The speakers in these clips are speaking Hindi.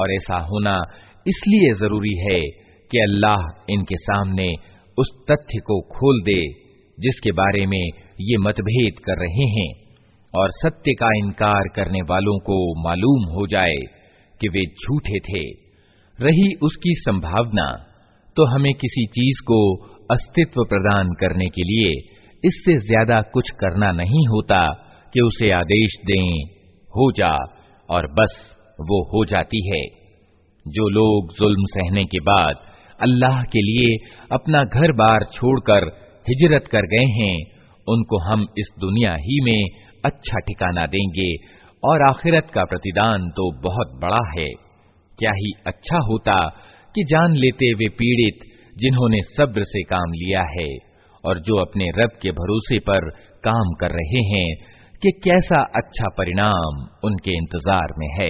और ऐसा होना इसलिए जरूरी है कि अल्लाह इनके सामने उस तथ्य को खोल दे जिसके बारे में ये मतभेद कर रहे हैं और सत्य का इनकार करने वालों को मालूम हो जाए कि वे झूठे थे। रही उसकी संभावना तो हमें किसी चीज़ को अस्तित्व प्रदान करने के लिए इससे ज़्यादा कुछ करना नहीं होता कि उसे आदेश दें, हो जा, और बस वो हो जाती है। जो लोग जुल्म सहने के बाद अल्लाह के लिए अपना घर बार छोड़कर हिजरत कर गए हैं, उनको हम इस दुनिया ही में अच्छा ठिकाना देंगे और आखिरत का प्रतिदान तो बहुत बड़ा है। क्या ही अच्छा होता कि जान लेते वे पीड़ित जिन्होंने सब्र से काम लिया है और जो अपने रब के भरोसे पर काम कर रहे हैं कि कैसा अच्छा परिणाम उनके इंतज़ार में है।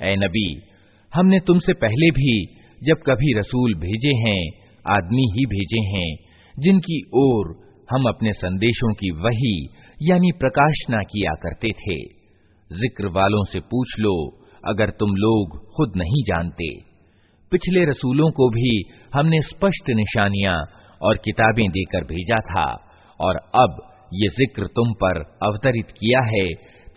ए नबी हमने तुमसे पहले भी जब कभी रसूल भेजे हैं आदमी ही भेजे हैं जिनकी ओर हम अपने संदेशों की वही यानी प्रकाशना किया करते थे जिक्र वालों से पूछ लो अगर तुम लोग खुद नहीं जानते। पिछले रसूलों को भी हमने स्पष्ट निशानियाँ और किताबें देकर भेजा था, और अब ये ज़िक्र तुम पर अवतरित किया है,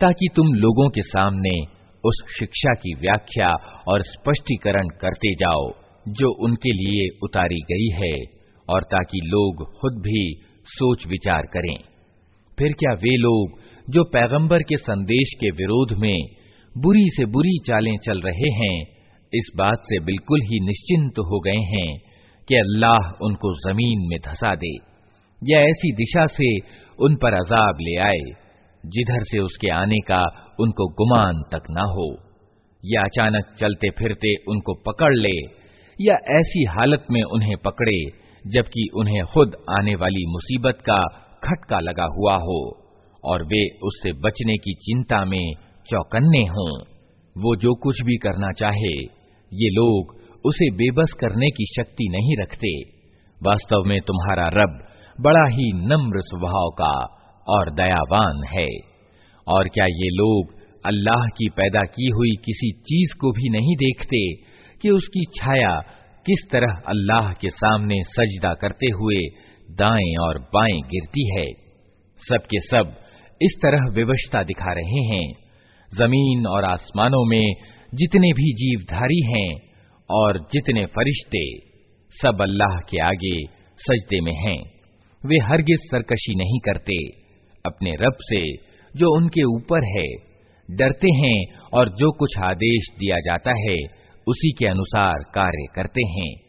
ताकि तुम लोगों के सामने उस शिक्षा की व्याख्या और स्पष्टीकरण करते जाओ, जो उनके लिए उतारी गई है, और ताकि लोग खुद भी सोच विचार करें। फिर क्या वे लोग, जो पैगंबर के संदेश के विरोध में बुरी से बुरी चालें चल रहे हैं। इस बात से बिल्कुल ही निश्चिंत हो गए हैं कि अल्लाह उनको ज़मीन में धसा दे, या ऐसी दिशा से उन पर अजाब ले आए, जिधर से उसके आने का उनको गुमान तक ना हो, या अचानक चलते फिरते उनको पकड़ ले, या ऐसी हालत में उन्हें पकड़े, जबकि उन्हें खुद आने वाली मुसीबत का खटका लगा हुआ हो, और वे उससे बचने की चिंता में चौकन्ने हों। वो जो कुछ भी करना चाहे, ये लोग उसे बेबस करने की शक्ति नहीं रखते। वास्तव में तुम्हारा रब बड़ा ही नम्र स्वभाव का और दयावान है। और क्या ये लोग अल्लाह की पैदा की हुई किसी चीज़ को भी नहीं देखते कि उसकी छाया किस तरह अल्लाह के सामने सजदा करते हुए दाएँ और बाएँ गिरती है? सबके सब इस तरह विवशता दिखा रहे हैं। ज़मीन और आसमानों में जितने भी जीवधारी हैं और जितने फरिश्ते, सब अल्लाह के आगे सजदे में हैं। वे हरगिज सरकशी नहीं करते। अपने रब से जो उनके ऊपर है, डरते हैं और जो कुछ आदेश दिया जाता है, उसी के अनुसार कार्य करते हैं।